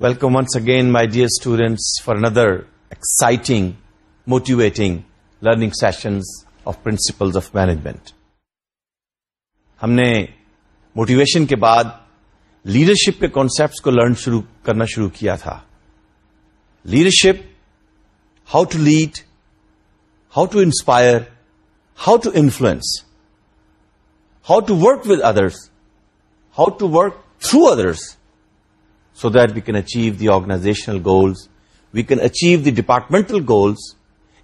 Welcome once again, my dear students, for another exciting, motivating learning sessions of Principles of Management. ہم نے motivation کے بعد leadership کے concepts کو learn شروع کرنا شروع کیا تھا leadership how to lead how to inspire how to influence how to work with others how to work through others so that we can achieve the organisational goals we can achieve the departmental goals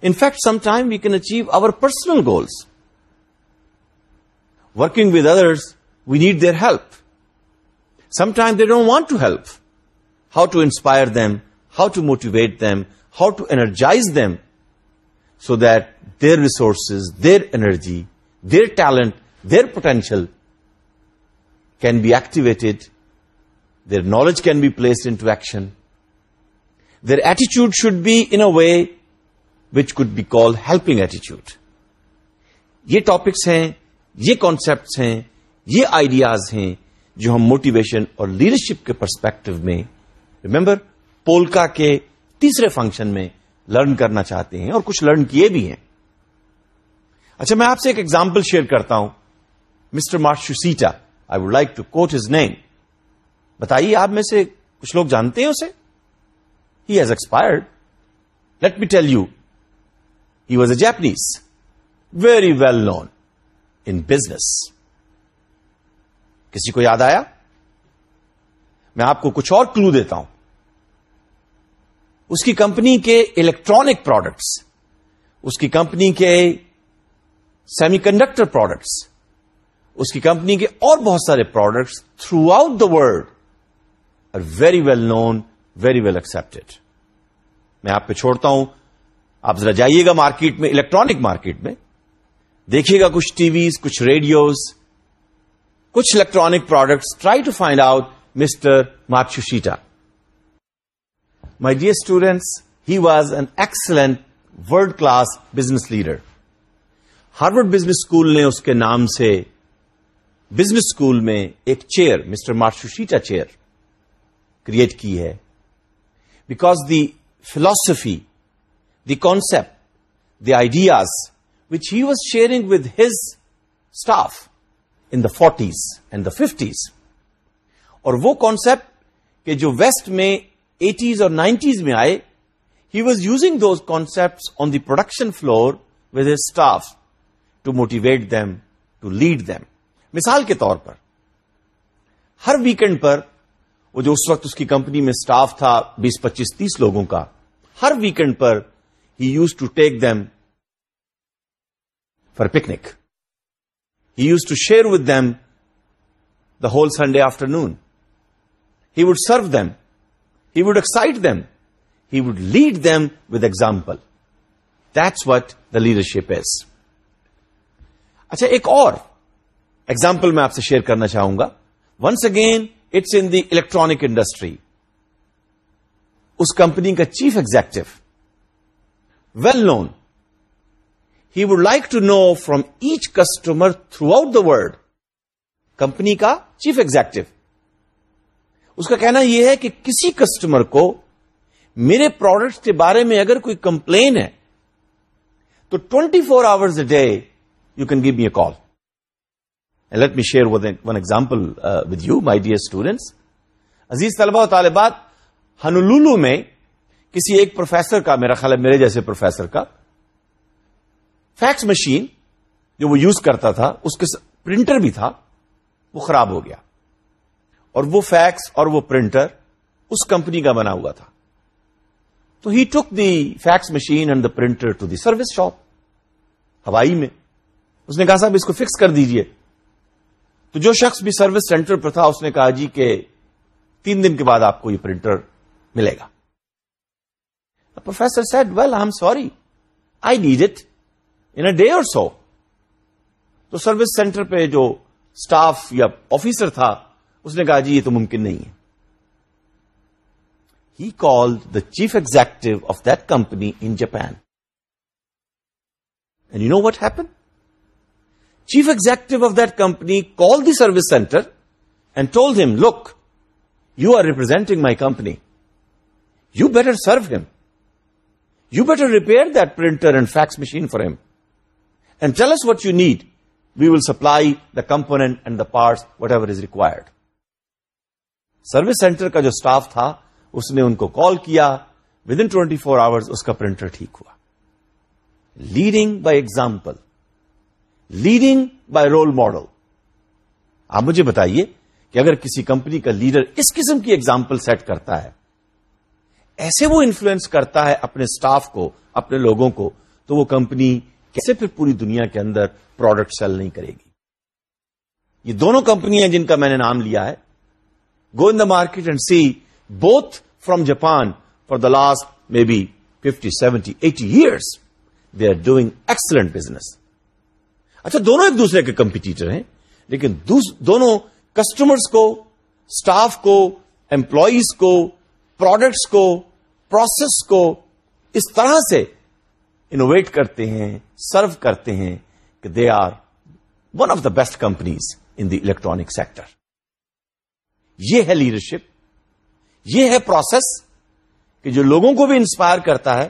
in fact some time we can achieve our personal goals working with others, we need their help. Sometimes they don't want to help. How to inspire them, how to motivate them, how to energize them so that their resources, their energy, their talent, their potential can be activated, their knowledge can be placed into action. Their attitude should be in a way which could be called helping attitude. Ye topics hain یہ concepts ہیں یہ ideas ہیں جو ہم motivation اور leadership کے perspective میں remember پولکا کے تیسرے فنکشن میں لرن کرنا چاہتے ہیں اور کچھ لرن کیے بھی ہیں اچھا میں آپ سے ایک ایگزامپل شیئر کرتا ہوں mister Matsushita I would like to quote his name بتائیے آپ میں سے کچھ لوگ جانتے ہیں اسے he has expired let me tell you he was a Japanese very well known in business کسی کو یاد آیا میں آپ کو کچھ اور کلو دیتا ہوں اس کی کمپنی کے الیکٹرانک پروڈکٹس اس کی کمپنی کے سیمی کنڈکٹر پروڈکٹس اس کی کمپنی کے اور بہت سارے products throughout the world are very well known very well accepted میں آپ پہ چھوڑتا ہوں آپ ذرا جائیے گا مارکیٹ میں الیکٹرانک مارکیٹ میں دیکھیے گا کچھ ٹی ویز کچھ ریڈیوز کچھ electronic products try to find out mister Matsushita my dear students he was an excellent world class business leader Harvard business school نے اس کے نام سے بزنس اسکول میں ایک chair mister Matsushita chair create کی ہے because the philosophy the concept the ideas which he was sharing with his staff in the forties and the fifties اور وہ کانسیپٹ کہ جو ویسٹ میں ایٹیز اور نائنٹیز میں آئے he was using those concept on the production floor with staff to motivate them to lead them مثال کے طور پر ہر ویکینڈ پر وہ جو اس وقت اس کی کمپنی میں اسٹاف تھا بیس پچیس تیس لوگوں کا ہر ویکینڈ پر he used to take them picnic he used to share with them the whole Sunday afternoon he would serve them he would excite them he would lead them with example this what the leadership is اچھا ایک اور example میں آپ سے share کرنا چاہوں گا once again it's in the electronic industry اس کمپنی کا chief executive well know he would like to know from each customer throughout the world company کا چیف ایگزیکٹو اس کا کہنا یہ ہے کہ کسی کسٹمر کو میرے پروڈکٹ کے بارے میں اگر کوئی کمپلین ہے تو twenty four hours a day you can give me a call let me share one example with you my dear students عزیز طلبہ و طالبات ہنولولو میں کسی ایک پروفیسر کا میرا خیال ہے میرے جیسے پروفیسر کا فیکس مشین جو وہ یوز کرتا تھا اس کے پرنٹر بھی تھا وہ خراب ہو گیا اور وہ فیکس اور وہ پرنٹر اس کمپنی کا بنا ہوا تھا تو he took the fax machine and the printer to the service shop ہوائی میں اس نے کہا صاحب اس کو فکس کر دیجئے تو جو شخص بھی سروس سینٹر پر تھا اس نے کہا جی کہ تین دن کے بعد آپ کو یہ پرنٹر ملے گا professor said well I am sorry I need it in a day اور سو تو سروس سینٹر پہ جو اسٹاف یا آفیسر تھا اس نے کہا جی یہ تو ممکن نہیں ہے he call the chief executive of that company in Japan and you know what happen chief executive of that company call the service centre and told him look you are representing my company you better serve him you better repair that printer and fax machine for him what you need we will supply the component and the part whatever is required service centre کا جو staff تھا اس نے ان کو call کیا with in twenty four hours اس کا پرنٹر ٹھیک ہوا leading by example leading by role model آپ مجھے بتائیے کہ اگر کسی کمپنی کا لیڈر اس قسم کی ایگزامپل سیٹ کرتا ہے ایسے وہ انفلوئنس کرتا ہے اپنے اسٹاف کو اپنے لوگوں کو تو وہ کمپنی کیسے پھر پوری دنیا کے اندر پروڈکٹ سیل نہیں کرے گی یہ دونوں کمپنیاں جن کا میں نے نام لیا ہے go in the market and see both from Japan for the last maybe fifty seventy eighty years they are doing excellent business اچھا دونوں ایک دوسرے کے کمپیٹیٹر ہیں لیکن دونوں کسٹمرس کو اسٹاف کو امپلائیز کو پروڈکٹس کو پروسیس کو اس طرح سے انوویٹ کرتے ہیں سرو کرتے ہیں کہ they are one of the best companies in the electronic sector یہ ہے لیڈرشپ یہ ہے پروسیس کہ جو لوگوں کو بھی انسپائر کرتا ہے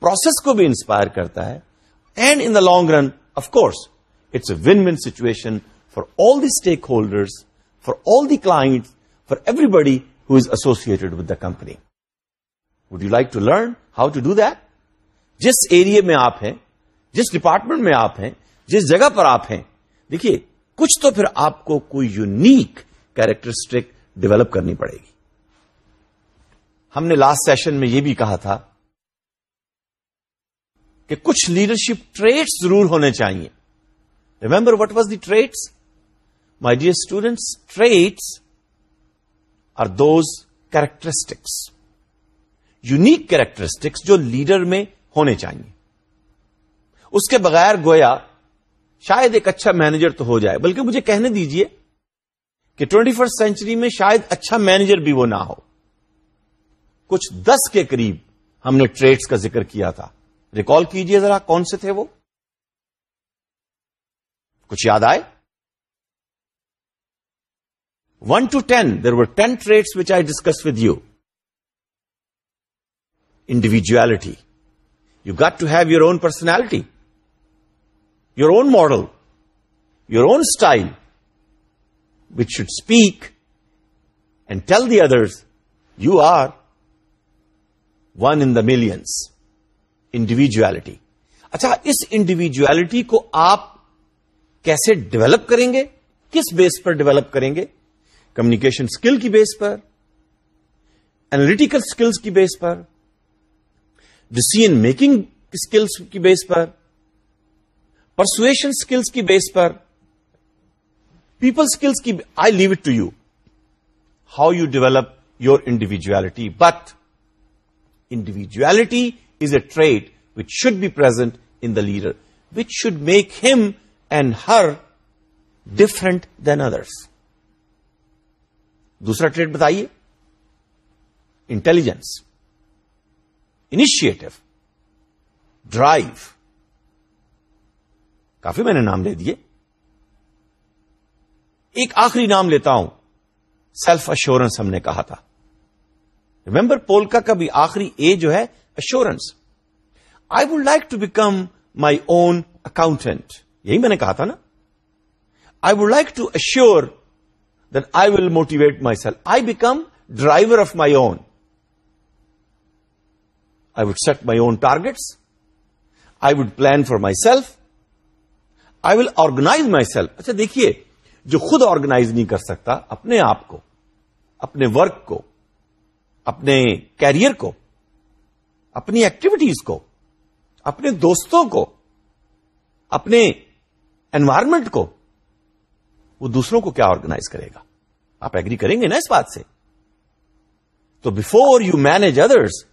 پروسیس کو بھی انسپائر کرتا ہے and in the long run of course it's a win win situation for all the stakeholders for all the clout for everybody who is associated with the company would you like to learn how to do that جس ایریے میں آپ ہیں جس department میں آپ ہیں جس جگہ پر آپ ہیں دیکھیے کچھ تو پھر آپ کو کوئی یونیک کیریکٹرسٹک ڈیولپ کرنی پڑے گی ہم نے لاسٹ سیشن میں یہ بھی کہا تھا کہ کچھ لیڈرشپ ٹریٹس ضرور ہونے چاہیے remember what was the traits my dear students traits are those characteristics unique characteristics جو لیڈر میں ہونے چاہیے اس کے بغیر گویا شاید ایک اچھا مینیجر تو ہو جائے بلکہ مجھے کہنے دیجئے کہ ٹوینٹی فرسٹ سینچری میں شاید اچھا مینیجر بھی وہ نہ ہو کچھ دس کے قریب ہم نے ٹریڈس کا ذکر کیا تھا ریکال کیجئے ذرا کون سے تھے وہ کچھ یاد آئے one two ten there were ten traits which I discuss with you individuality you got to have your own personality your own model your own style which should speak and tell the others you are one in the millions individuality اچھا اس individuality کو آپ کیسے develop کریں گے کس base پر develop کریں گے کمیونیکیشن اسکل کی بیس پر اینالیٹیکل اسکلس کی بیس پر ڈسیزن میکنگ اسکلس کی بیس پر پرسویشن اسکلس کی بیس پر پیپل اسکلس کی I leave it to you how you develop your individuality but individuality is a trait which should be in the leader which should make him and her different than others دوسرا trait بتائیے intelligence initiative drive کافی میں نے نام لے دیے ایک آخری نام لیتا ہوں سیلف اشورنس ہم نے کہا تھا ریمبر پولکا کا بھی آخری اے جو ہے assurance I would like to become my own accountant یہی میں نے کہا تھا نا I would like to that they will motivate myself I become driver of my own would set my own targets I would plan for myself I will organise myself اچھا دیکھیے جو خود organise نہیں کر سکتا اپنے آپ کو اپنے ورک کو اپنے کیریئر کو اپنی ایکٹیویٹیز کو اپنے دوستوں کو اپنے انوائرمنٹ کو وہ دوسروں کو کیا آرگنائز کرے گا آپ ایگری کریں گے نا اس بات سے تو before you manage others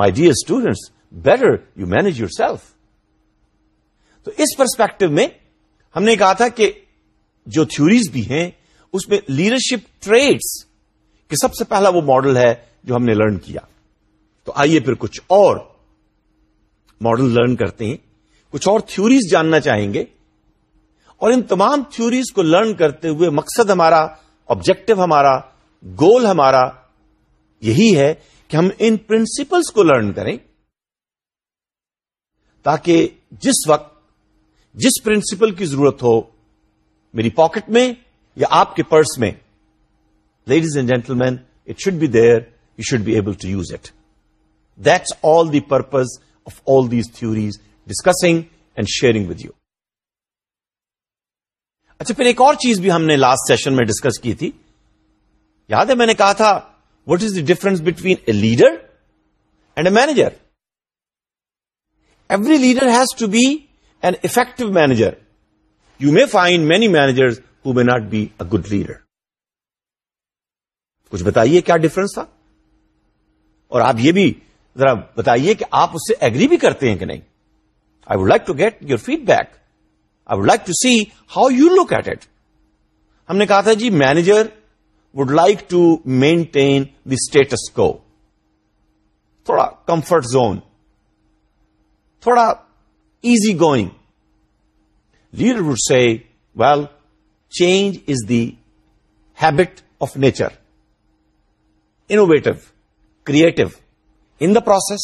my dear students better you manage yourself تو اس پرسپیکٹو میں ہم نے کہا تھا کہ جو تھوریز بھی ہیں اس میں لیڈرشپ ٹریڈس کہ سب سے پہلا وہ ماڈل ہے جو ہم نے لرن کیا تو آئیے پھر کچھ اور ماڈل لرن کرتے ہیں کچھ اور تھوریز جاننا چاہیں گے اور ان تمام تھوریز کو لرن کرتے ہوئے مقصد ہمارا آبجیکٹو ہمارا گول ہمارا یہی ہے کہ ہم ان پرنسپلس کو لرن کریں تاکہ جس وقت جس پرنسپل کی ضرورت ہو میری پاکٹ میں یا آپ کے پرس میں ladies and gentlemen it should be there you should be able to use it that's all the purpose of all these theories discussing and sharing with you اچھا پھر ایک اور چیز بھی ہم نے لاسٹ سیشن میں ڈسکس کی تھی یاد ہے میں نے کہا تھا what is the difference between a leader and a manager every leader has to be an effective manager you may find many manager who may not be a leader کچھ بتائیے کیا ڈفرنس تھا اور آپ یہ بھی ذرا بتائیے کہ آپ اس سے ایگری بھی کرتے ہیں کہ نہیں I would like to get your feedback I would like to see how you look at at ہم نے کہا تھا جی manager would like to maintain the status quo تھوڑا کمفرٹ زون تھوڑا easy going leader would say well change is the habit of nature innovative creative in the process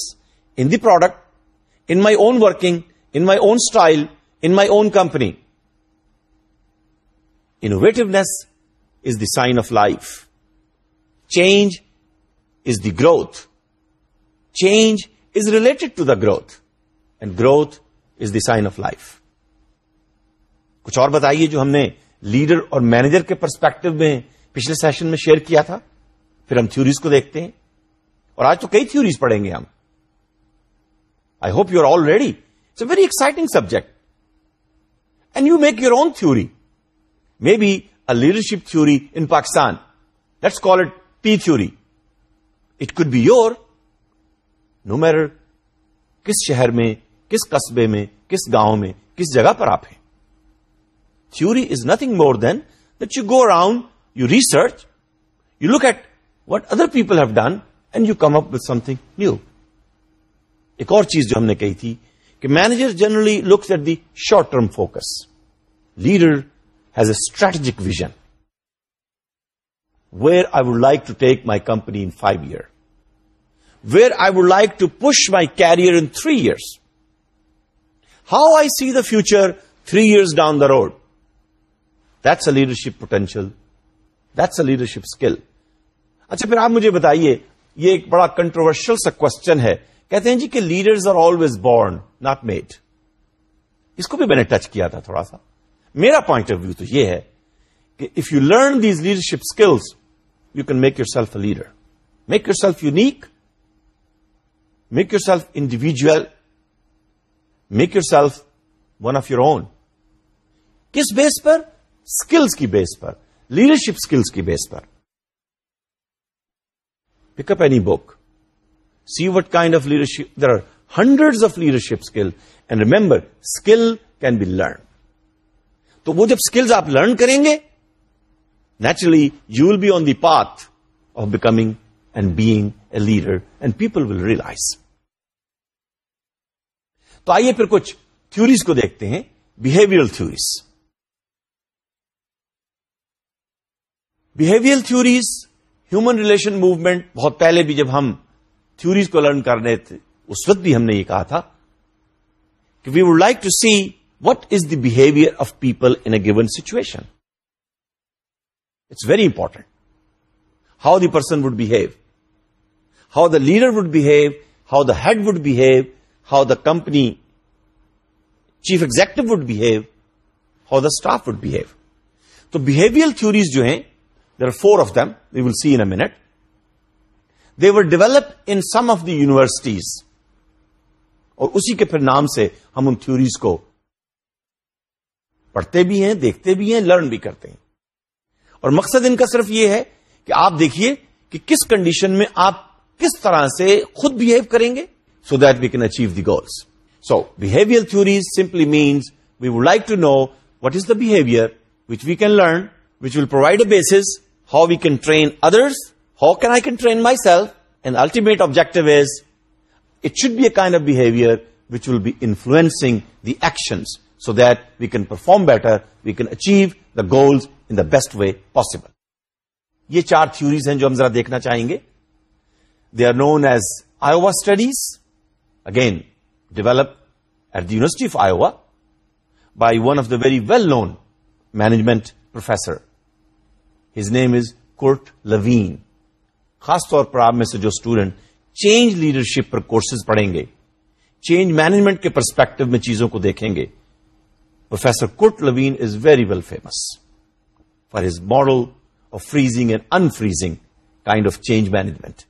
in the product in my own working in my own style in my own company innovativeness sign of life change is the growth change is related to the growth and growth is the sign of life کچھ اور بتائیے جو ہم نے leader اور manager کے perspective میں پچھلے سیشن میں شیئر کیا تھا پھر ہم تھیوریز کو دیکھتے ہیں اور آج تو کئی تھیوریز پڑھیں گے ہم I hope you are all ready it's a very exciting subject and you make your own theory maybe leadership theory in Pakistan let's call it P theory it could be your no mirror کس شہر میں کس قصبے میں کس گاؤں میں کس جگہ پر آپ ہیں theory is nothing more than that you go around you research you look at what other people have done and you come up with something new ایک اور چیز جو ہم نے کہی تھی کہ manager generally looks at the short term focus leader strategic vision where I would like to take my company in five year where I would like to push my career in three years how I see the future three years down the road that's a leadership potential that's a leadership skill اچھا پھر آپ مجھے بتائیے یہ ایک بڑا controversial کون ہے کہتے ہیں جی کہ leaders are always born not made اس کو بھی میں نے ٹچ کیا تھا تھوڑا سا میرا پوائنٹ آف ویو تو یہ ہے کہ if you learn these leadership skills you can make yourself a leader make yourself unique make yourself individual make yourself one of your own کس base پر skills کی base پر leadership skills کی base پر pick up any book see what kind of leadership there are hundred of leadership skill and remember skill can be learn تو وہ جب skills آپ لرن کریں گے naturally you will be on the path of becoming and bag a leader and people will realise تو آئیے پھر کچھ تھوریز کو دیکھتے ہیں behaviour theories behaviour theories human relation movement بہت پہلے بھی جب ہم تھوریز کو لرن کر رہے تھے اس وقت بھی ہم نے یہ کہا تھا کہ we would like to see what is the behaviour of people in a given situation it's very important how the person would behave how the leader would behave how the head would behave how the company chief executive would behave how the staff would behave تو behaviour theories جو ہیں there are four of them we will see int the و develop in some of the universities اور اسی کے پھر نام سے ہم ان تھیوریز کو پڑھتے بھی ہیں دیکھتے بھی ہیں لرن بھی کرتے ہیں اور مقصد ان کا صرف یہ ہے کہ آپ دیکھیے کہ کس کنڈیشن میں آپ کس طرح سے خود بہیو کریں گے so that we can achieve the goals so behaviour theory simply means we would like to know what is the behaviour which we can learn which will provide a base how we can train others how can I can train myself and ultimate objective is it should be a kind of behaviour which will be influencing the actions so that we can perform better we can achieve the goals in the best way possible یہ چار theories ہیں جو ہم ذرا دیکھنا چاہیں گے they are known as آیووا studies again develop at the university of Iowa by one of the very well known management professor his name is Kurt Lewin خاص طور پر آپ میں سے جو اسٹوڈنٹ چینج لیڈرشپ پر کورسز پڑھیں گے چینج مینجمنٹ کے پرسپیکٹو میں چیزوں کو دیکھیں گے Professor Kurt Lewin is very well famous for his model of freezing and unfreezing kind of change management.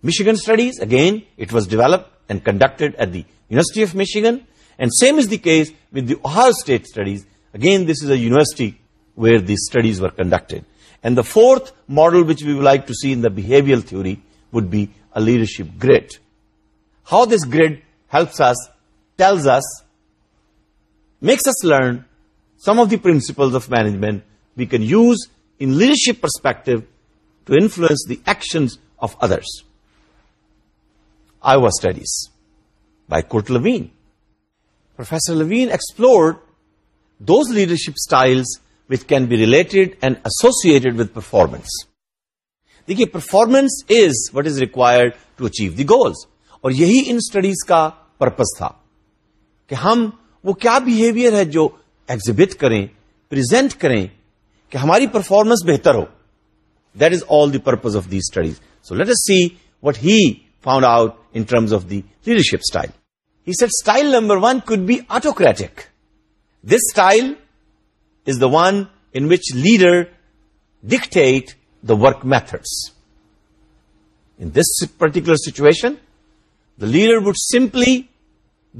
Michigan studies, again, it was developed and conducted at the University of Michigan, and same is the case with the Ohio State studies. Again, this is a university where these studies were conducted. And the fourth model which we would like to see in the behavioral theory would be a leadership grid. How this grid helps us, tells us makes us learn some of the principles of management we can use in leadership perspective to influence the actions of others. Iowa Studies by Kurt Levine. Professor Levine explored those leadership styles which can be related and associated with performance. دیکھیے performance is what is required to achieve the goals اور یہی ان studies کا purpose تھا کہ ہم وہ کیا بہیویئر ہے جو ایگزبٹ کریں پرزینٹ کریں کہ ہماری پرفارمنس بہتر ہو that is all the purpose of the studies so let us see what he found out in terms of the leadership style he said style number one could be autocratic this style is the one in which leader dictate the work methods in this particular situation the leader would simply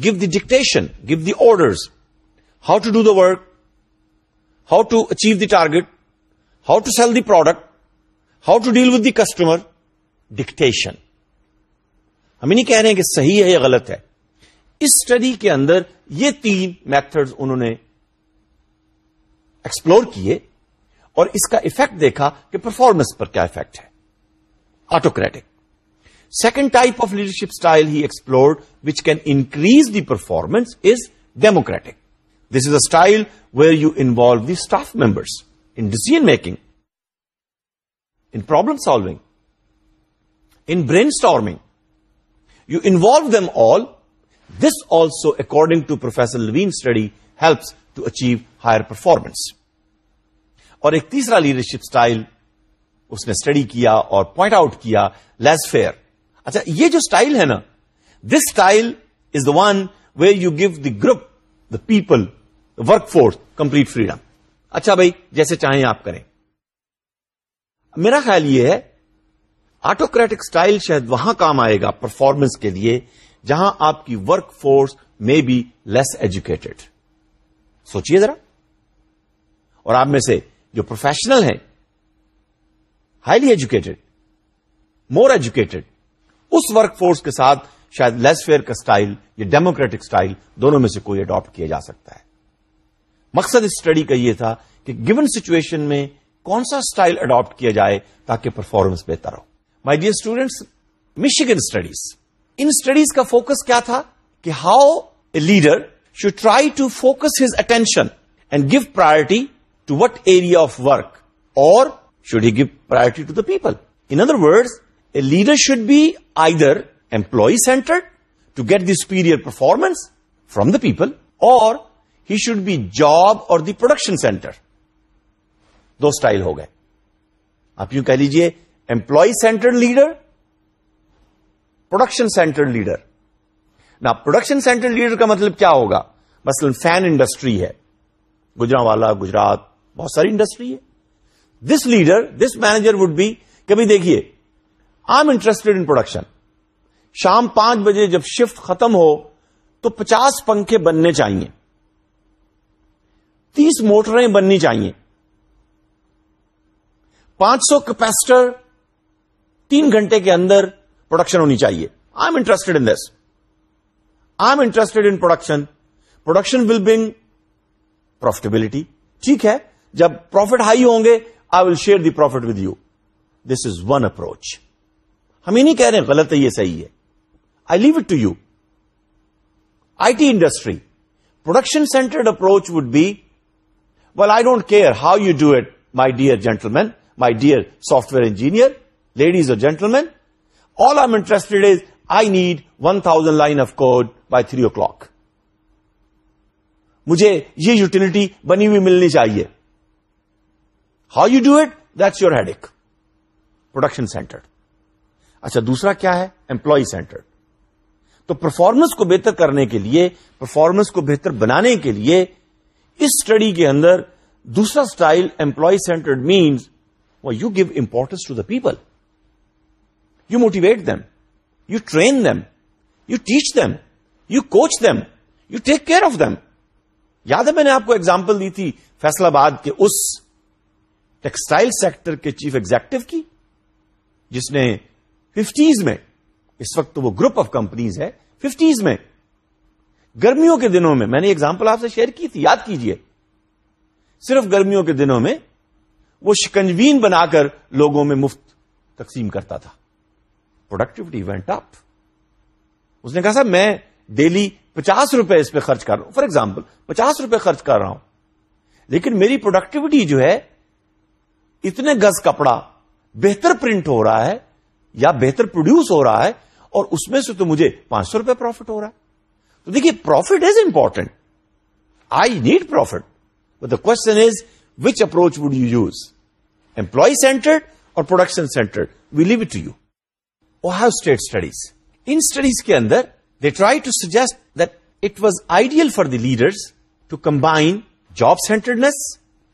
give the dictation, give the orders how to do the work how to achieve the target how to sell the product how to deal with the customer dictation. ہم نہیں کہہ رہے ہیں کہ صحیح ہے یا غلط ہے اس اسٹڈی کے اندر یہ تین میتھڈز انہوں نے ایکسپلور کیے اور اس کا افیکٹ دیکھا کہ پرفارمنس پر کیا افیکٹ ہے autocratic second type of leadership style he explored which can increase the performance is democratic this is a style where you involve the staff members in decision making in problem solving in brainstorming you involve them all this also according to professor Lewin study helps to achieve higher performance اور ایک تیسرا leadership style اس نے study کیا اور point out کیا لیس fair اچھا یہ جو اسٹائل ہے نا this style is the one way you give the group the people work force complete freedom اچھا بھائی جیسے چاہیں آپ کریں میرا خیال یہ ہے آٹوکریٹک اسٹائل شاید وہاں کام آئے گا پرفارمنس کے لیے جہاں آپ کی ورک فورس میں بی لیس ایجوکیٹڈ سوچیے ذرا اور آپ میں سے جو پروفیشنل ہیں ہائیلی ایجوکیٹڈ مور ایجوکیٹڈ اس ورک فورس کے ساتھ شاید لیس فیئر کا سٹائل یا ڈیموکریٹک سٹائل دونوں میں سے کوئی اڈاپٹ کیا جا سکتا ہے مقصد اسٹڈی کا یہ تھا کہ گیون سچویشن میں کون سا اسٹائل اڈاپٹ کیا جائے تاکہ پرفارمنس بہتر ہو my dear students Michigan studies ان اسٹڈیز کا فوکس کیا تھا کہ how a leader should try to focus his attention and give priority to what area of work اور should he give priority to the people in other word leader should be either employee centre to get the superior performance from the people اور he should be job اور the production centre دو style ہو گئے آپ یوں کہہ لیجئے employee central leader production centre leader نہ پروڈکشن سینٹرل لیڈر کا مطلب کیا ہوگا مثلا فین انڈسٹری ہے گجرا والا گجرات بہت ساری انڈسٹری ہے this leader this manager would be کبھی دیکھیے I am interested in production شام پانچ بجے جب شفٹ ختم ہو تو پچاس پنکھے بننے چاہیے تیس موٹریں بننی چاہیے پانچ سو کیپیسٹر تین گھنٹے کے اندر پروڈکشن ہونی چاہیے I am interested in this I am interested in production production will bring profitability ٹھیک ہے جب پروفٹ ہائی ہوں گے I will share the profit with you this is one approach ہم نہیں کہہ رہے ہیں غلط ہے یہ صحیح ہے I leave it to you I T industry production centred approach would be well I don't care how you do it my dear gentleman my dear software engineer ladies اور gentle main all I interested is I need one thousand line of code by three o'clock مجھے یہ utility بنی ہوئی ملنی چاہیے how you do it that's your headache production centre اچھا دوسرا کیا ہے امپلائی سینٹرڈ تو پرفارمنس کو بہتر کرنے کے لیے پرفارمنس کو بہتر بنانے کے لیے اس اسٹڈی کے اندر دوسرا style employee centred means you give importance to the people you motivate them you train them you teach them you coach them you take care of them یاد ہے میں نے آپ کو ایگزامپل دی تھی فیصلہ باد کے اس ٹیکسٹائل سیکٹر کے چیف ایگزیکٹو کی جس نے ففٹیز میں اس وقت تو وہ گروپ آف کمپنیز ہے ففٹیز میں گرمیوں کے دنوں میں میں نے ایگزامپل آپ سے شیئر کی تھی یاد کیجئے صرف گرمیوں کے دنوں میں وہ شکنجوین بنا کر لوگوں میں مفت تقسیم کرتا تھا پروڈکٹیوٹی وینٹ آپ اس نے کہا صاحب میں ڈیلی پچاس روپے اس پہ خرچ کر رہا ہوں فار ایگزامپل پچاس روپے خرچ کر رہا ہوں لیکن میری پروڈکٹیوٹی جو ہے اتنے گز کپڑا بہتر پرنٹ ہو رہا ہے یا بہتر پروڈیوس ہو رہا ہے اور اس میں سے تو مجھے پانچ سو روپے پروفٹ ہو رہا ہے تو دیکھیے profit is important I need profit the question is which approach would you use employee centred اور production centred we leave to you Ohio state studies ان اسٹڈیز کے اندر they try to suggest that it was ideal for the leaders to combine job centredness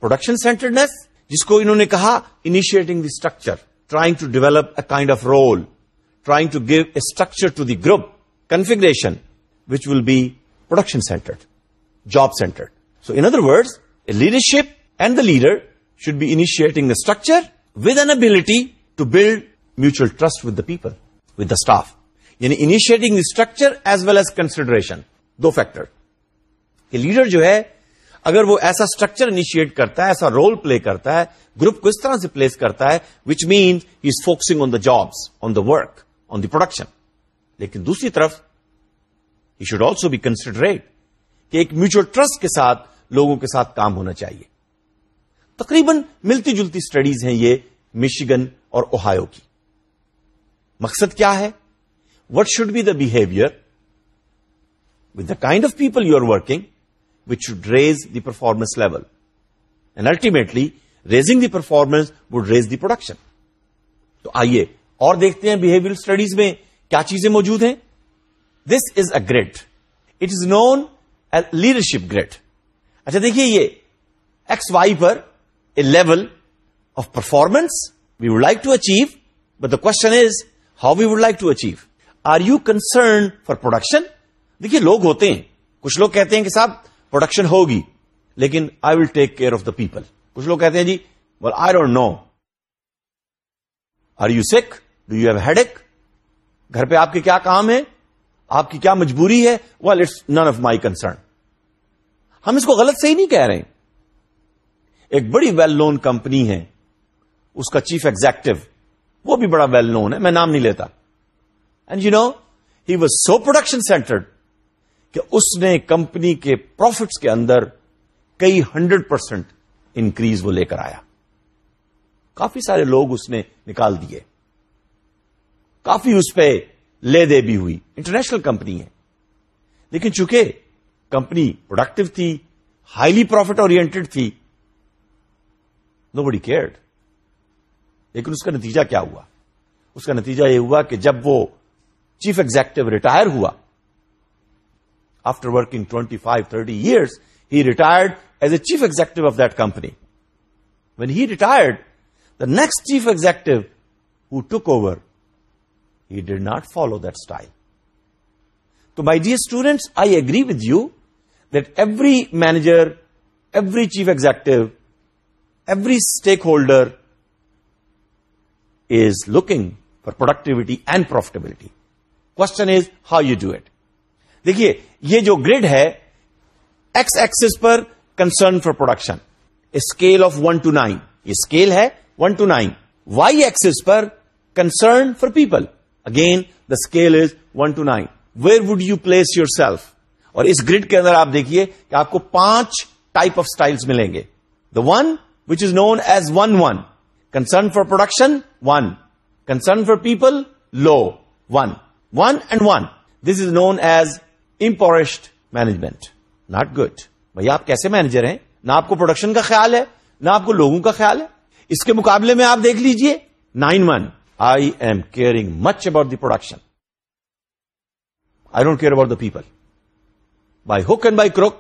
production centredness جس کو انہوں نے کہا initiating the structure trying to develop a kind of role give a structure to the group configuration be production centre job centre other word a leadership and the leader should be initiating a structure with an ability to build mutual trust with the people with the staff یعنی initiating structure as well as consideration دو factor یہ لیڈر جو ہے اگر وہ ایسا structure initiate کرتا ہے ایسا رول پلے کرتا ہے گروپ کو اس طرح سے پلیس کرتا ہے which means focusing on the jobs on the work on the production لیکن دوسری طرف you should also be considerate کہ ایک میوچل ٹرسٹ کے ساتھ لوگوں کے ساتھ کام ہونا چاہیے تقریباً ملتی جلتی اسٹڈیز ہیں یہ مشیگن اور اوہایو کی مقصد کیا ہے what should be the behaviour with the kind of people you are working which should raise the performance level and الٹی raising the performance ways the production تو آئیے اور دیکھتے ہیں بہیویئر اسٹڈیز میں کیا چیزیں موجود ہیں this is a great it is know leadership great اچھا دیکھیے یہ ایکس وائی پر a level of performance we would like to achieve but the question is how we would like to achieve are you concern for production دیکھیے لوگ ہوتے ہیں کچھ لوگ کہتے ہیں کہ صاحب پروڈکشن ہوگی لیکن I will take care of the people کچھ لوگ کہتے ہیں جی well I don't know are you sick do you have head ایک گھر پہ آپ کے کیا کام ہے آپ کی کیا مجبوری ہے well it's none of my concern ہم اس کو غلط سے ہی نہیں کہہ رہے ایک بڑی ویل نون کمپنی ہے اس کا چیف ایگزیکٹو وہ بھی بڑا ویل نون ہے میں نام نہیں لیتا and you know he was so production centred کہ اس نے کمپنی کے پروفٹس کے اندر کئی ہنڈریڈ پرسینٹ انکریز وہ لے کر آیا کافی سارے لوگ اس نے نکال دیے کافی اس پہ لے دے بھی ہوئی انٹرنیشنل کمپنی ہے لیکن چونکہ کمپنی پروڈکٹیو تھی ہائیلی پروفٹ اور نو بڑی کیئرڈ لیکن اس کا نتیجہ کیا ہوا اس کا نتیجہ یہ ہوا کہ جب وہ چیف ایگزیکٹو ریٹائر ہوا After working 25, 30 years, he retired as a chief executive of that company. When he retired, the next chief executive who took over, he did not follow that style. So my dear students, I agree with you that every manager, every chief executive, every stakeholder is looking for productivity and profitability. Question is how you do it. دیکھیے یہ جو grade ہے X axis پر concern for production scale of one to nine scale ہے one to nine Y axis پر concern for people again the scale is one to nine where would you place yourself اور اس grid کے اندر آپ دیکھیے کہ آپ کو پانچ ٹائپ آف اسٹائل ملیں گے the one which is known as one one concern for production one concern for people low one one and one this is known as impoverished management not good بھائی آپ کیسے manager ہیں نہ آپ کو production کا خیال ہے نہ آپ کو لوگوں کا خیال ہے اس کے مقابلے میں آپ دیکھ لیجئے nine one I am caring much about the production I don't care about the people by hook and by crook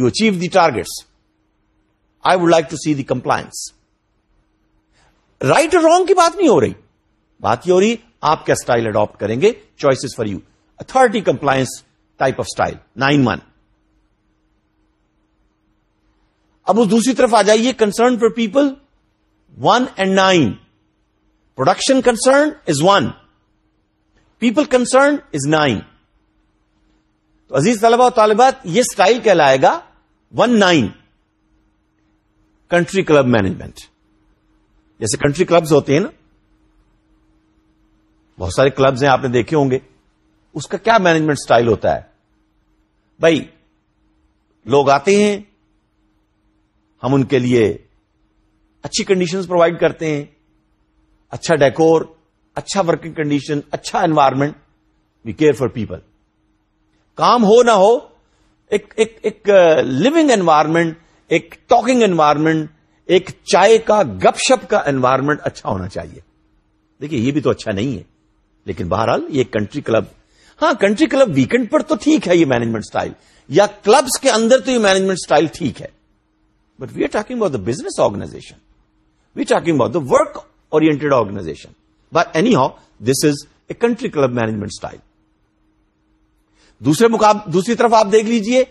you achieve the targets I would like to see the compliance right اور wrong کی بات نہیں ہو رہی بات یہ ہو رہی آپ کیا اسٹائل اڈاپٹ کریں گے choices for you authority compliance type of style nine one اب اس دوسری طرف آ جائیے concern for people one and nine production concern is one people concern is nine تو عزیز طلبہ و طالبات یہ اسٹائل کہلائے گا one nine country club management جیسے کنٹری کلبز ہوتے ہیں نا بہت سارے کلبز ہیں آپ نے دیکھے ہوں گے اس کا کیا مینجمنٹ اسٹائل ہوتا ہے بھائی لوگ آتے ہیں ہم ان کے لیے اچھی کنڈیشنز پرووائڈ کرتے ہیں اچھا ڈیکور اچھا ورکنگ کنڈیشن اچھا environment we care for people کام ہو نہ ہو ایک ایک لونگ انوائرمنٹ ایک ٹاکنگ انوائرمنٹ ایک چائے کا گپ شپ کا انوائرمنٹ اچھا ہونا چاہیے دیکھیے یہ بھی تو اچھا نہیں ہے لیکن بہرحال یہ کنٹری کلب ہاں کنٹری کلب ویکینڈ پر تو ٹھیک ہے یہ مینجمنٹ اسٹائل یا کلبس کے اندر تو یہ مینجمنٹ اسٹائل ٹھیک ہے but we are talking about the business organization we talking about the work oriented organization but anyhow this is a country club management style دوسرے مقابل دوسری طرف آپ دیکھ لیجئے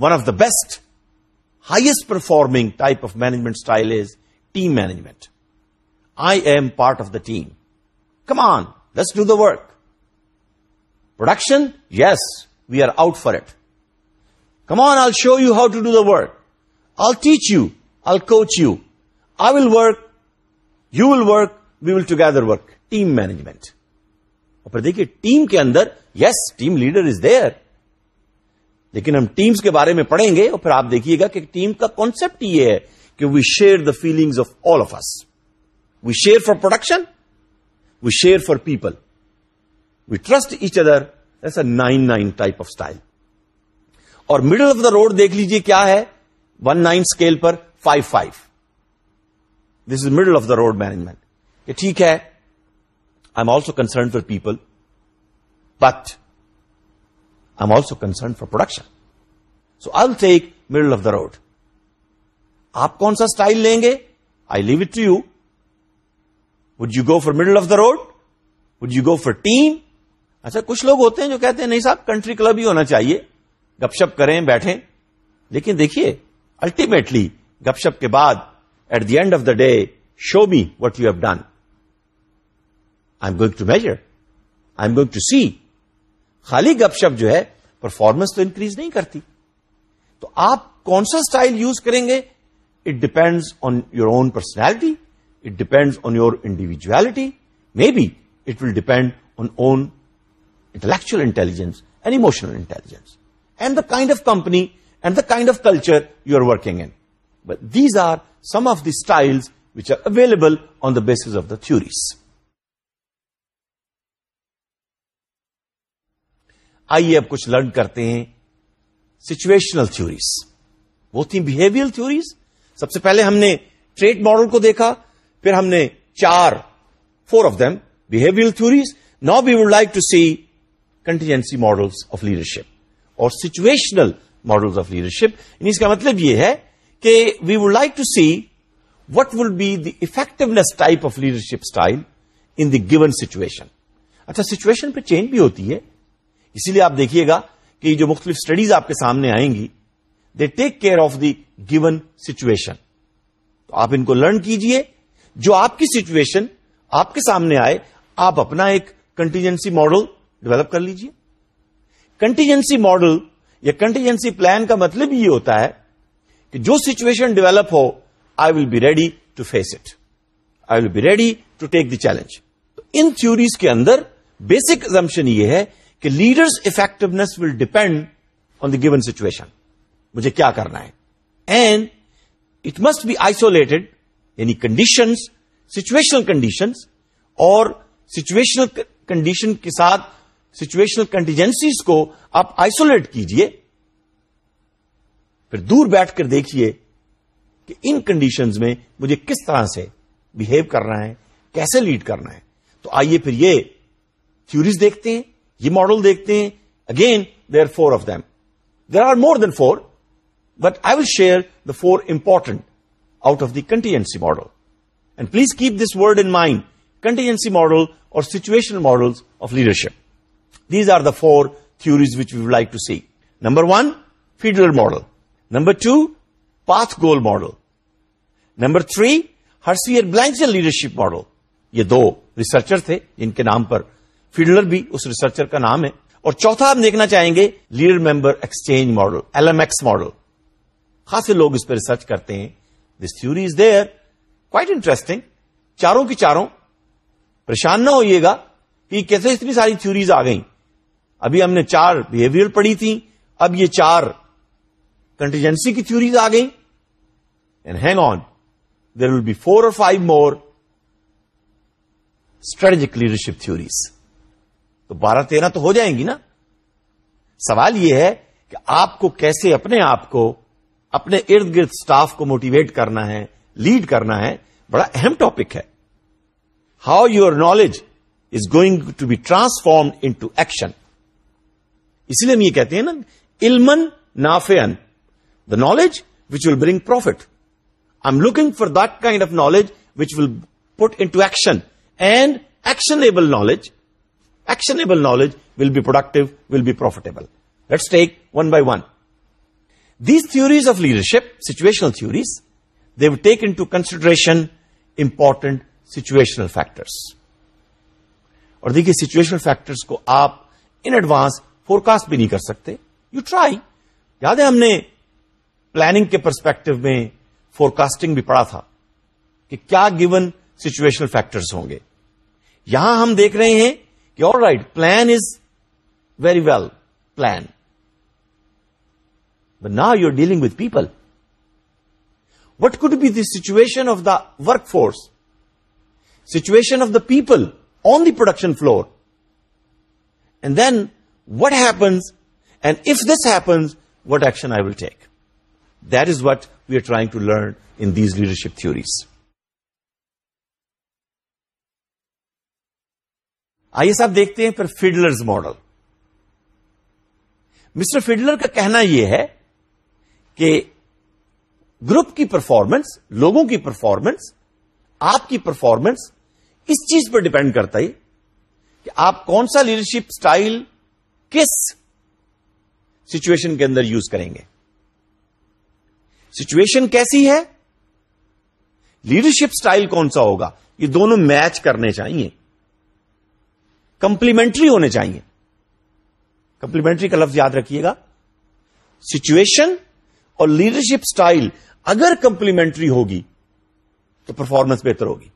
one of the best highest performing type of management style is team management I am part of the team come on let's do the work production yes we are out for it come on I'll show you how to do the work all teach you all coach you I will work you will work we will together work team management اور دیکھیے team کے اندر yes team leader is there لیکن ہم teams کے بارے میں پڑھیں گے اور پھر آپ دیکھیے گا کہ ٹیم کا کانسپٹ یہ ہے کہ we share the feelings of all of us we share for production we share for people we trust each other S a nine nine type of style اور مڈل آف دا روڈ دیکھ لیجیے کیا ہے one nine scale پر five five this is middle of the road management یہ ٹھیک ہے I am also concern for people but I am also concern for production so I will take middle of the road آپ کون سا style لیں گے I leave it to you would you go for middle of the road would you go for team اچھا کچھ لوگ ہوتے ہیں جو کہتے ہیں نہیں صاحب کنٹری کلب ہی ہونا چاہیے گپ شپ کریں بیٹھیں لیکن دیکھیے الٹیمیٹلی گپ شپ کے بعد at the end of the day show me what you have done I am going to measure I am going to see خالی گپ شپ جو ہے پرفارمنس تو انکریز نہیں کرتی تو آپ کون سا اسٹائل یوز کریں گے it depends on your own personality it depend on your individuality maybe it will depend on own challenges emotional intelligence and the کا the kind of culture you are working detail available on the base of the theories آئیے اب کچھ learn کرتے ہیں situational theories وہ تھی behaviour theories سب سے پہلے ہم نے ٹریڈ ماڈل کو دیکھا پھر ہم نے چار four of them behaviour theories now we would like to see contingency models of leadership اور سچویشنل ماڈلس آف لیڈرشپ اس کا مطلب یہ ہے کہ we would like to see what will be the effectiveness type of leadership style in the given situation اچھا situation پہ change بھی ہوتی ہے اسی لیے آپ دیکھیے گا کہ جو مختلف اسٹڈیز آپ کے سامنے آئیں گی they take care of the given situation تو آپ ان کو لرن کیجئے جو آپ کی سچویشن آپ کے سامنے آئے آپ اپنا ایک کنٹینجنسی ماڈل ڈیولپ کر لیجیے کنٹیجنسی ماڈل یا کنٹیجنسی پلان کا مطلب یہ ہوتا ہے کہ جو سچویشن ڈیولپ ہو I will be ready to face it I will be ready to take the challenge تو ان تھوریز کے اندر بیسک ایزمپشن یہ ہے کہ leaders effectiveness will depend on the given situation مجھے کیا کرنا ہے and it must be isolated یعنی کنڈیشنس سچویشنل کنڈیشنس اور سچویشنل کنڈیشن کے ساتھ سچویشنل کنٹیجنسیز کو آپ آئسولیٹ کیجئے پھر دور بیٹھ کر دیکھیے کہ ان کنڈیشنز میں مجھے کس طرح سے بہیو کرنا ہے کیسے لیڈ کرنا ہے تو آئیے پھر یہ تھیوریز دیکھتے ہیں یہ ماڈل دیکھتے ہیں again they are four of them there are more than four but I will share the four important out of the contingency model and please keep this word in mind contingency model اور situation model of leadership these are the four theories which we like to see number one Fiedler model number two path goal model number three Hersey Blanchard leadership model یہ دو researcher تھے جن کے نام پر Fiedler بھی اس researcher کا نام ہے اور چوتھا آپ دیکھنا چاہیں گے leader member exchange model L M X model خاصے لوگ اس پہ ریسرچ کرتے ہیں this theory is there quite interesting چاروں کی چاروں پریشان نہ ہوئیے گا کہ کیسے اتنی ساری تھوڑیز آ گئیں ابھی ہم نے چار بہیویئر پڑھی تھیں اب یہ چار کنٹیجنسی کی تھیوریز آ گئیں and hang on there will be four اور five more strategic leadership theories تو بارہ تیرہ تو ہو جائیں گی نا سوال یہ ہے کہ آپ کو کیسے اپنے آپ کو اپنے ارد گرد اسٹاف کو موٹیویٹ کرنا ہے لیڈ کرنا ہے بڑا اہم ٹاپک ہے how your knowledge is going to be transform to action اسی لیے ہم یہ کہتے ہیں نا علمن ناف knowledge which will bring profit I am looking for that kind of knowledge which will put into action and actionable knowledge actionable knowledge will be productive will be profitable let's take one by one these theories of leadership situational theories they will take into consideration important situational factors اور دیکھیے situational factors کو آپ in advance cast بھی نہیں کر سکتے you try یاد ہے ہم نے پلاننگ کے پرسپیکٹو میں فور کاسٹنگ بھی پڑھا تھا کہ کیا گیون سچویشنل فیکٹرز ہوں گے یہاں ہم دیکھ رہے ہیں کہ all right plan is very well plan نا you are dealing with people what could be the situation of the work force situation of the people on the production floor and then what happens and if this happens what action I will take this what we are trying to learn in these leadership theories I S آپ دیکھتے ہیں پھر فیڈلرز model mister Fiedler کا کہنا یہ ہے کہ group کی پرفارمنس لوگوں کی پرفارمنس آپ کی پرفارمنس اس چیز پر ڈیپینڈ کرتا ہے کہ آپ کون سا لیڈرشپ اسٹائل کس سچویشن کے اندر یوز کریں گے سچویشن کیسی ہے لیڈرشپ سٹائل کون سا ہوگا یہ دونوں میچ کرنے چاہیے کمپلیمنٹری ہونے چاہیے کمپلیمنٹری کا لفظ یاد رکھیے گا سچویشن اور لیڈرشپ سٹائل اگر کمپلیمنٹری ہوگی تو پرفارمنس بہتر ہوگی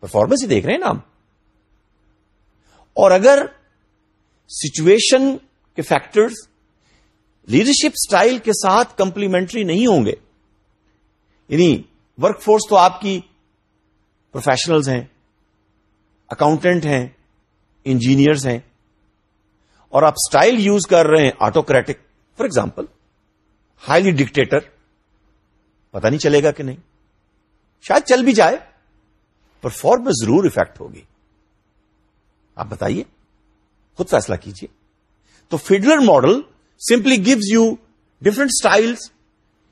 پرفارمنس ہی دیکھ رہے ہیں نا اور اگر سچویشن کے فیکٹر لیڈرشپ اسٹائل کے ساتھ کمپلیمنٹری نہیں ہوں گے یعنی ورک فورس تو آپ کی پروفیشنلز ہیں اکاؤنٹنٹ ہیں انجینئرز ہیں اور آپ اسٹائل یوز کر رہے ہیں autocratic for example highly dictator پتا نہیں چلے گا کہ نہیں شاید چل بھی جائے پرفارم میں ضرور افیکٹ ہوگی آپ بتائیے خود فیصلہ کیجیے تو Fiedler model simply gives you different style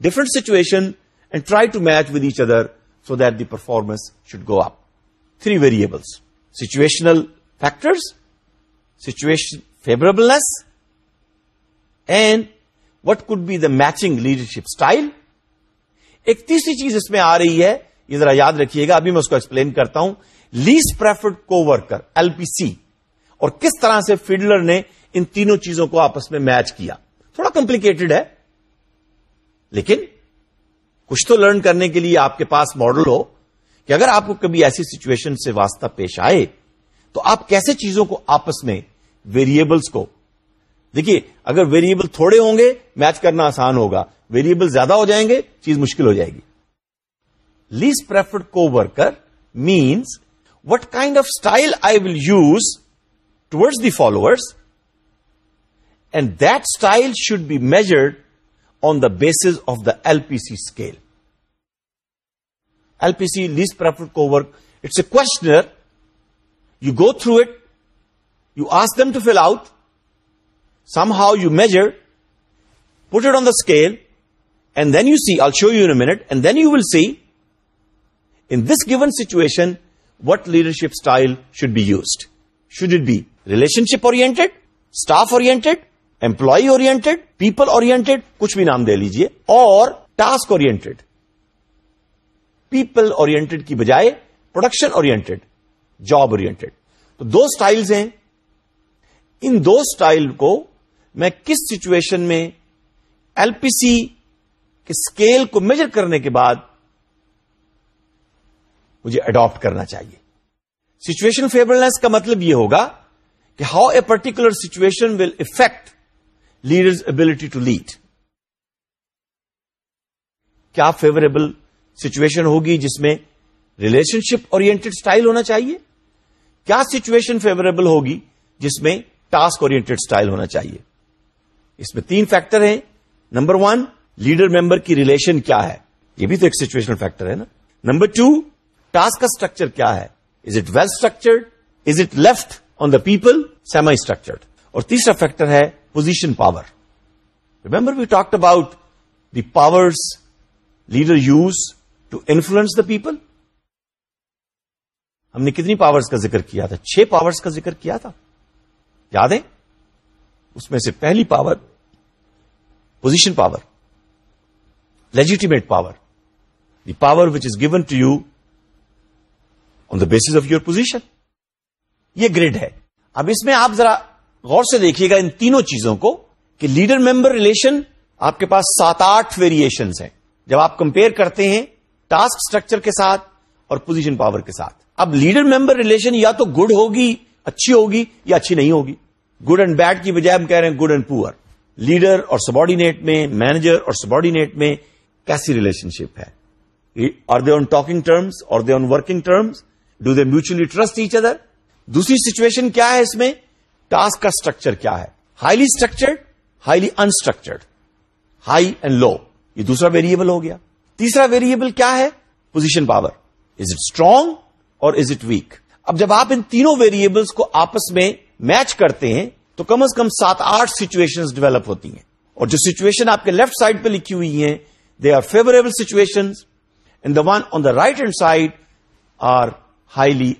different situation and try to match with each other so that the performance should go up three variables situational factors situation favourableness and what could be the matching leadership style ایک تیسری چیز اس میں آ رہی ہے یہ ذرا یاد رکھیے گا ابھی میں اس کو ایکسپلین کرتا ہوں least preferred worker L P C اور کس طرح سے فیڈلر نے ان تینوں چیزوں کو آپس میں میچ کیا تھوڑا کمپلیکیٹڈ ہے لیکن کچھ تو لرن کرنے کے لیے آپ کے پاس ماڈل ہو کہ اگر آپ کو کبھی ایسی سچویشن سے واسطہ پیش آئے تو آپ کیسے چیزوں کو آپس میں ویریبلس کو دیکھیے اگر ویریبل تھوڑے ہوں گے میچ کرنا آسان ہوگا ویریبل زیادہ ہو جائیں گے چیز مشکل ہو جائے گی less preferred worker means what kind of style I will use towards the followers, and that style should be measured on the basis of the LPC scale. LPC, least preferred cowork, it's a questionnaire. You go through it, you ask them to fill out, somehow you measure, put it on the scale, and then you see, I'll show you in a minute, and then you will see, in this given situation, what leadership style should be used. should it be relationship oriented staff oriented employee oriented people oriented کچھ بھی نام دے لیجیے اور task oriented people oriented کی بجائے production oriented job اویرڈ تو دو style ہیں ان دو اسٹائل کو میں کس سچویشن میں ایل پی سی کے اسکیل کو میجر کرنے کے بعد مجھے اڈاپٹ کرنا چاہیے سچویشن فیورنس کا مطلب یہ ہوگا کہ how a particular situation will affect leaders ability to lead کیا فیوریبل سچویشن ہوگی جس میں ریلیشن چاہیے اور سچویشن فیوریبل ہوگی جس میں ٹاسک اورینٹیڈ اسٹائل ہونا چاہیے اس میں تین فیکٹر ہیں نمبر ون لیڈر ممبر کی ریلیشن کیا ہے یہ بھی تو ایک سچویشنل فیکٹر ہے نا نمبر ٹو ٹاسک کا اسٹرکچر کیا ہے is it well structured is it left on the people semi structured اور تیسرا فیکٹر ہے position power remember we talk about the power leader use to influence the people ہم نے کتنی powers کا ذکر کیا تھا چھ پاورس کا ذکر کیا تھا یاد ہے اس میں سے پہلی power position power legitimate power the power which is given to you on the base of your position یہ گریڈ ہے اب اس میں آپ ذرا غور سے دیکھیے گا ان تینوں چیزوں کو کہ لیڈر ممبر ریلیشن آپ کے پاس سات آٹھ ویریشن ہیں جب آپ کمپیئر کرتے ہیں ٹاسک اسٹرکچر کے ساتھ اور پوزیشن پاور کے ساتھ اب لیڈر ممبر ریلیشن یا تو گڈ ہوگی اچھی ہوگی یا اچھی نہیں ہوگی گڈ اینڈ بیڈ کی بجائے ہم کہہ رہے ہیں گڈ اینڈ پوئر لیڈر اور سبارڈینیٹ میں مینیجر اور سبارڈینیٹ میں کیسی ریلیشن شپ ہے are they on talking terms اور they on working terms do they mutually trust each other دوسری سچویشن کیا ہے اس میں ٹاسک کا اسٹرکچر کیا ہے highly structured highly unstructured high and low یہ دوسرا ویریبل ہو گیا تیسرا ویریبل کیا ہے position power is it strong اور از اٹ ویک اب جب آپ ان تینوں ویریبلس کو آپس میں میچ کرتے ہیں تو کم از کم سات آٹھ سچویشن ڈیولپ ہوتی ہیں اور جو سچویشن آپ کے لیفٹ سائڈ پہ لکھی ہوئی ہیں they are favourable situation in the one on the right hand side are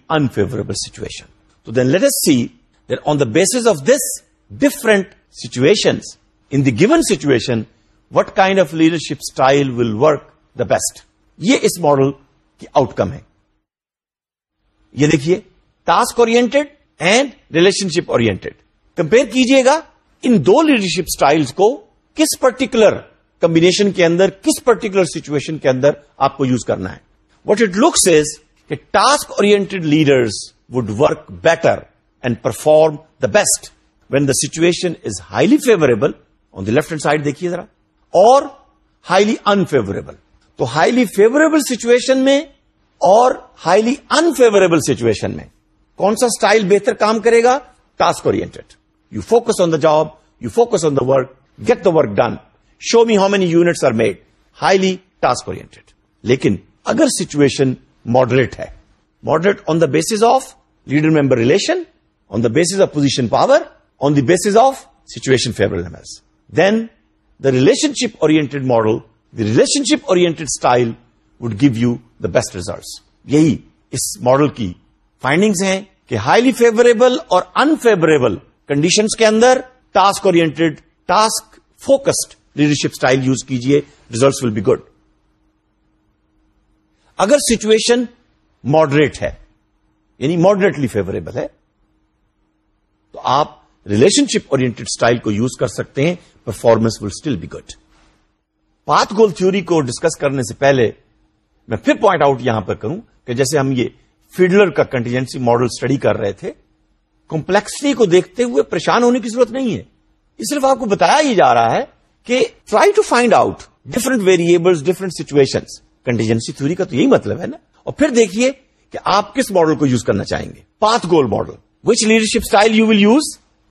unfavorable situation. So then let us see that on the basis of this different situations, in the given situation, what kind of leadership style will work the best. یہ اس model کی outcome ہے یہ دیکھیے task oriented and ship oriented compare کیجیے گا ان دو لیڈرشپ اسٹائل کو کس پرٹیکولر کمبینیشن کے اندر کس پرٹیکولر سچویشن کے اندر آپ کو یوز کرنا ہے واٹ اٹ از کہ task oriented leaders would work better and perform the best when the situation is highly favourable on the left hand side دیکھیے ذرا اور ہائیلی انفیوریبل تو ہائیلی فیوریبل سچویشن میں اور ہائیلی انفیوریبل سچویشن میں کون سا اسٹائل بہتر کام کرے گا task oriented you focus on the job you focus on the work get the work done show me how many units are made highly task oriented لیکن اگر سچویشن ماڈریٹ ہے moderate on the base of leader member relation on the base of position power on the base of situation favour then the relationship oriented model the relationship oriented style would give you the best results یہی اس model کی findings ہیں کہ highly favourable اور unfavourable condition کے اندر task oriented task focused leadership style use کیجیے results will be good اگر سچویشن ماڈریٹ ہے یعنی ماڈریٹلی فیوریبل ہے تو آپ ریلیشن شپ اور اسٹائل کو یوز کر سکتے ہیں performance will still be good path goal theory کو ڈسکس کرنے سے پہلے میں پھر پوائنٹ آؤٹ یہاں پر کروں کہ جیسے ہم یہ فیڈلر کا کنٹیجنسی ماڈل اسٹڈی کر رہے تھے کمپلیکسٹی کو دیکھتے ہوئے پریشان ہونے کی ضرورت نہیں ہے یہ صرف آپ کو بتایا ہی جا رہا ہے کہ try to find out different variable different situation contingency theory کا تو یہی مطلب ہے نا اور پھر دیکھیے کہ آپ کس ماڈل کو یوز کرنا چاہیں گے path goal model which leadership style you will use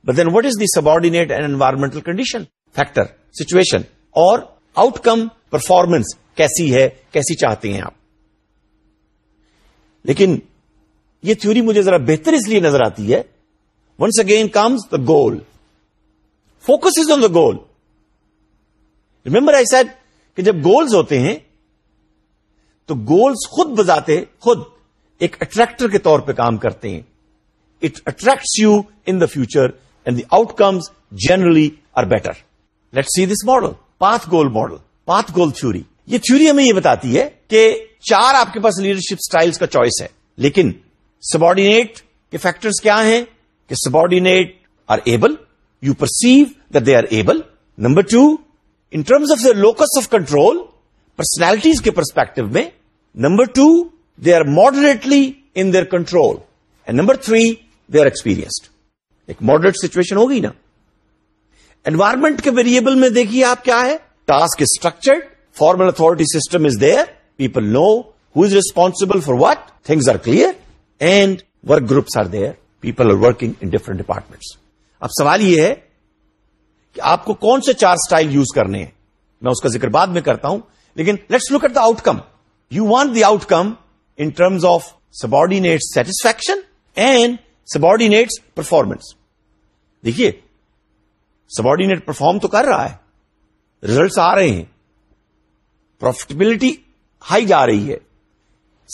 but then what is the sub environmental condition factor situation اور آؤٹ کم پرفارمنس کیسی ہے کیسی چاہتے ہیں آپ لیکن یہ تھیوری مجھے ذرا بہتر اس لیے نظر آتی ہے once again comes the goal focus is on the goal remember I set کہ جب گولز ہوتے ہیں تو گولز خود بذاتے خود ایک اٹریکٹر کے طور پہ کام کرتے ہیں it attracts you in the future and the outcomes generally are better let see this model پانچ goal model path goal theory یہ تھوری ہمیں یہ بتاتی ہے کہ چار آپ کے پاس لیڈرشپ اسٹائل کا چوائس ہے لیکن سبارڈینیٹ کے فیکٹر کیا ہیں کہ subordinate are able you perceive they are able number two in terms of the locus of control personalities کے پرسپیکٹو میں number two they are moderately in their control and number three they are experienced ایک moderate situation ہوگی نا environment کے variable میں دیکھیے آپ کیا ہے task structured formal authority system is there people know who is responsible for what things are clear and work groups are there people are working in different departments اب سوال یہ ہے کہ آپ کو کون سے چار اسٹائل یوز کرنے ہیں میں اس کا ذکر بعد میں کرتا ہوں لیکن let's look at the outcome you want the outcome in terms of subordinate satisfaction and sub performance دیکھیے سب آرڈینیٹ پرفارم تو کر رہا ہے ریزلٹس آ رہے ہیں پروفیٹیبلٹی ہائی جا رہی ہے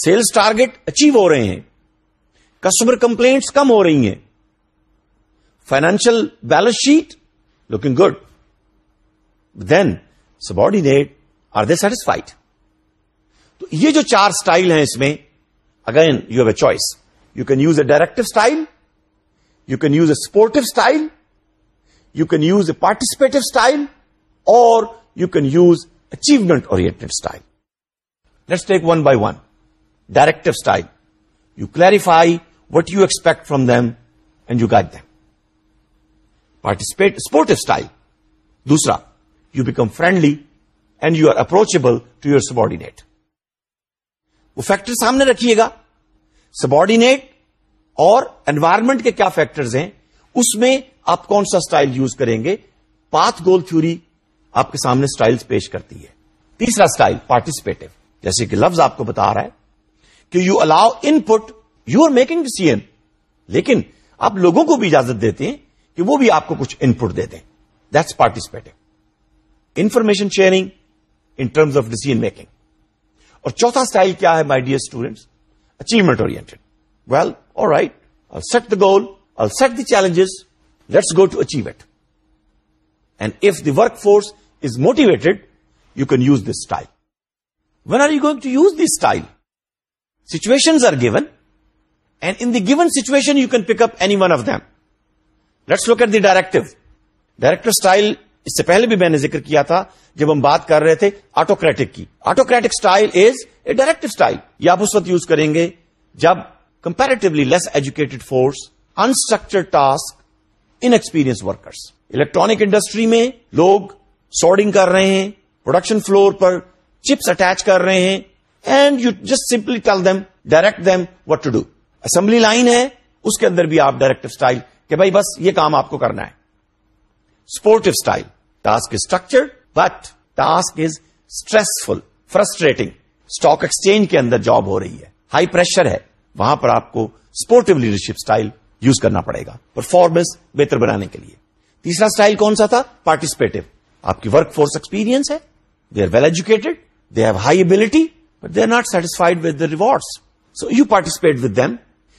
سیلس ٹارگیٹ اچیو ہو رہے ہیں کسٹمر کمپلینٹس کم ہو رہی ہیں financial balance sheet looking good then subordinate are they satisfied تو یہ جو چار اسٹائل ہیں اس میں again you have a choice you can use a directive style you can use a supportive style you can use a participative style اور you can use achievement اور directive style you clarify what you expect from them and you guide them participate supportive style دوسرا you become friendly and you are approachable to your subordinate وہ factor سامنے رکھیے گا سب اور environment کے کیا factors ہیں اس میں آپ کون سا اسٹائل یوز کریں گے پاتھ گول تھوری آپ کے سامنے اسٹائل پیش کرتی ہے تیسرا اسٹائل پارٹیسپیٹو جیسے کہ لفظ آپ کو بتا رہا ہے کہ you allow input you are making decision لیکن آپ لوگوں کو بھی اجازت دیتے ہیں کہ وہ بھی آپ کو کچھ ان پٹ دے دیں that's participative information sharing terms of decision making اور چوتھا اسٹائل کیا ہے my dear students achievement well all right the goal set the challenges let's go to achieve it and if the work force is motivated you can use this style when are you going to use this style situation are given and in the given situation you can pick up any one of them let's look at the directive director style اس سے پہلے بھی میں نے ذکر کیا تھا جب ہم بات کر رہے تھے آٹوکریٹک کی autocratic style is a direct style یہ آپ اس وقت یوز کریں گے جب comparatively less educated force unstructured task inexperience workers electronic industry میں لوگ سارڈنگ کر رہے ہیں پروڈکشن فلور پر چپس اٹیچ کر رہے ہیں and you just simply tell them direct them what to do assembly line ہے اس کے اندر بھی آپ ڈائریکٹ اسٹائل کہ بھائی بس یہ کام آپ کو کرنا ہے supportive style task structure but task is stressful frustrating stock exchange کے اندر جاب ہو رہی ہے ہائی پریشر ہے وہاں پر آپ کو سپورٹو لیڈرشپ اسٹائل یوز کرنا پڑے گا پرفارمنس بہتر بنانے کے لیے تیسرا اسٹائل کون سا تھا پارٹیسپیٹو آپ کی ورک فورس ایکسپیرینس ہے they are well educated they have high ability but they are not satisfied with the rewards so you participate with them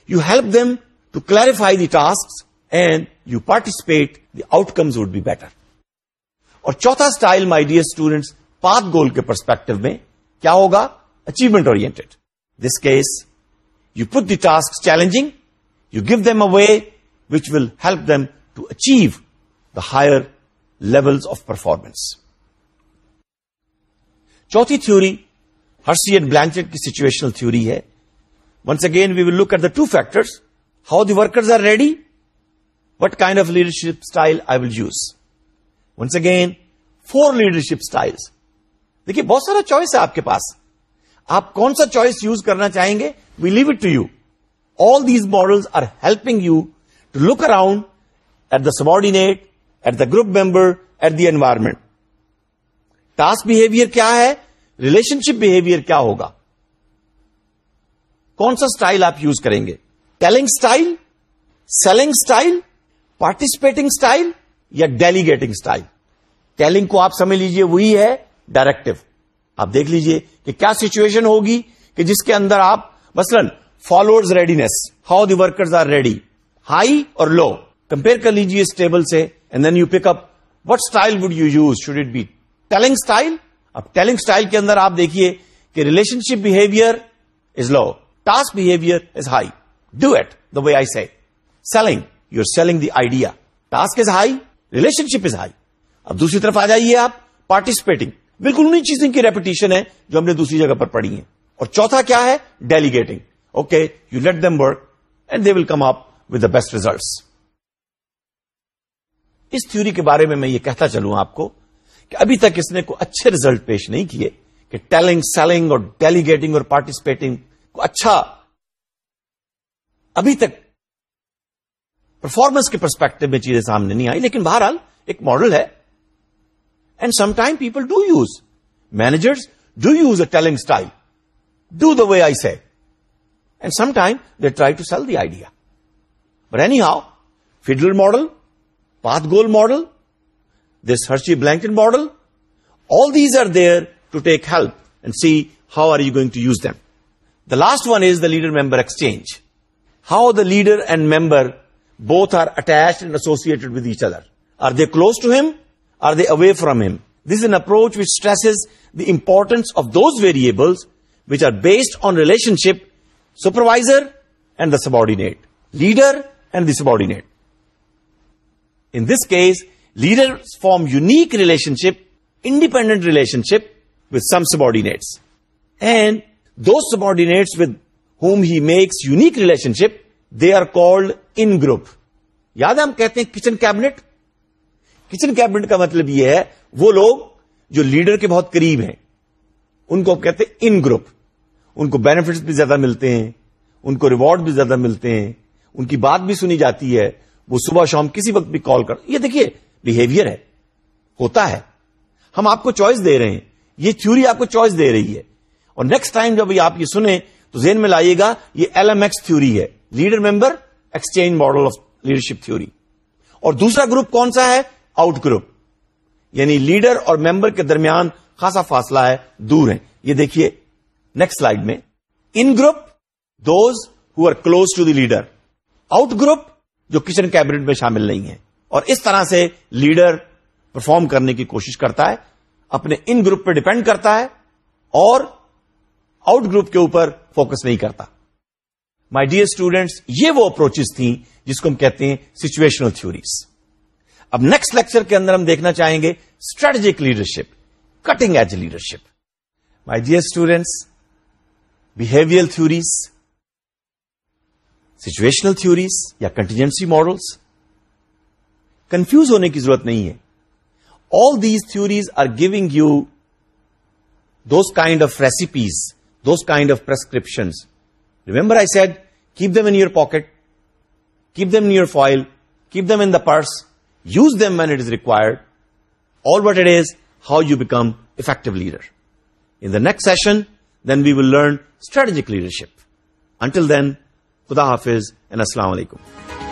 you help them to clarify the task and you participate the outcomes would better اور چوتھا style my dear student path goal کے perspective میں کیا ہوگا achievement اور task challenging you give them a way which will help them to achieve the higher level of performance چوتھی تھوڑی Hersey and Blanchard کی سچویشنل تھوڑی ہے once again we will look at the two factors how the workers are ready what kind of leadership style I will use once again four leadership style دیکھیے بہت سارا choice ہے آپ کے پاس آپ کون سا چوائس یوز کرنا چاہیں گے we leave it to you all these model are helping you to look around at the subordinate at the group member at the environment task behaviour کیا ہے ریلیشن شپ بہیویئر کیا ہوگا کون سا style آپ یوز کریں گے telling style selling style participating style یا ڈیلیگیٹنگ اسٹائل ٹیلنگ کو آپ سمجھ لیجیے وہی ہے ڈائریکٹو آپ دیکھ لیجیے کہ کیا سچویشن ہوگی کہ جس کے اندر آپ مثلاً readiness how the workers are ready high اور لو کمپیئر کر لیجیے اس ٹیبل سے and then you you pick up what style would use should it be telling style اب ٹیلنگ اسٹائل کے اندر آپ دیکھیے کہ relationship behaviour is low task behaviour is high do it the way I see selling you are selling the idea task is high relationship is high اب دوسری طرف آ جائیے آپ پارٹیسپیٹنگ بالکل انہیں چیزیں کی ہے جو ہم نے دوسری جگہ پر پڑھی ہے اور چوتھا کیا ہے delegating okay you let them work and they will come up with the best results اس تھیوری کے بارے میں میں یہ کہتا چلوں آپ کو کہ ابھی تک اس نے کوئی اچھے ریزلٹ پیش نہیں کیے کہ ٹیلنگ سیلنگ اور ڈیلیگیٹنگ اور پارٹیسپیٹنگ کو اچھا ابھی تک پرفارمنس کے پرسپیکٹو میں چیزیں سامنے نہیں آئی لیکن بہرحال ایک ماڈل ہے and some time people do use managers do use a telling style do the way I see and some time they try to sell the idea any how Fiedler model path goal model this Hersey Blanchard model all these are there to take help and see how are you going to use them the last one is the leader member exchange how the leader and member Both are attached and associated with each other. Are they close to him? Are they away from him? This is an approach which stresses the importance of those variables which are based on relationship, supervisor and the subordinate, leader and the subordinate. In this case, leaders form unique relationship, independent relationship with some subordinates. And those subordinates with whom he makes unique relationship, they are called in group یاد ہے ہم کہتے ہیں kitchen cabinet kitchen cabinet کا مطلب یہ ہے وہ لوگ جو لیڈر کے بہت قریب ہیں ان کو کہتے ہیں ان گروپ ان کو بینیفٹس بھی زیادہ ملتے ہیں ان کو ریوارڈ بھی زیادہ ملتے ہیں ان کی بات بھی سنی جاتی ہے وہ صبح شام کسی وقت بھی کال کر یہ دیکھیے بہیویئر ہے ہوتا ہے ہم آپ کو چوائس دے رہے ہیں یہ تھوری آپ کو چوائس دے رہی ہے اور نیکسٹ ٹائم جب آپ یہ سنیں تو زین میں لائیے گا یہ ایل ایم ایکس تھوری ہے leader member exchange model of leadership theory اور دوسرا گروپ کون سا ہے آؤٹ گروپ یعنی لیڈر اور ممبر کے درمیان خاصا فاصلہ ہے دور ہے یہ دیکھیے نیکسٹ سلائڈ میں in group those who are close to the leader out group جو کچن کیبنیٹ میں شامل نہیں ہے اور اس طرح سے لیڈر پرفارم کرنے کی کوشش کرتا ہے اپنے ان گروپ پہ ڈپینڈ کرتا ہے اور آؤٹ گروپ کے اوپر فوکس نہیں کرتا مائی ڈیئر اسٹوڈینٹس یہ وہ اپروچز تھیں جس کو ہم کہتے ہیں سچویشنل تھیوریز اب نیکسٹ لیکچر کے اندر ہم دیکھنا چاہیں گے strategic leadership cutting edge leadership my dear students behaviour theories situational theories یا کنٹینجنسی ماڈلس کنفیوز ہونے کی ضرورت نہیں ہے all these theories are giving you those kind of recipes those kind of prescriptions remember I said keep them in your pocket keep them in your file keep them in the purse use them when it is required all what it is how you become effective leader in the next session then we will learn strategic leadership until then خدا حافظ and السلام علیکم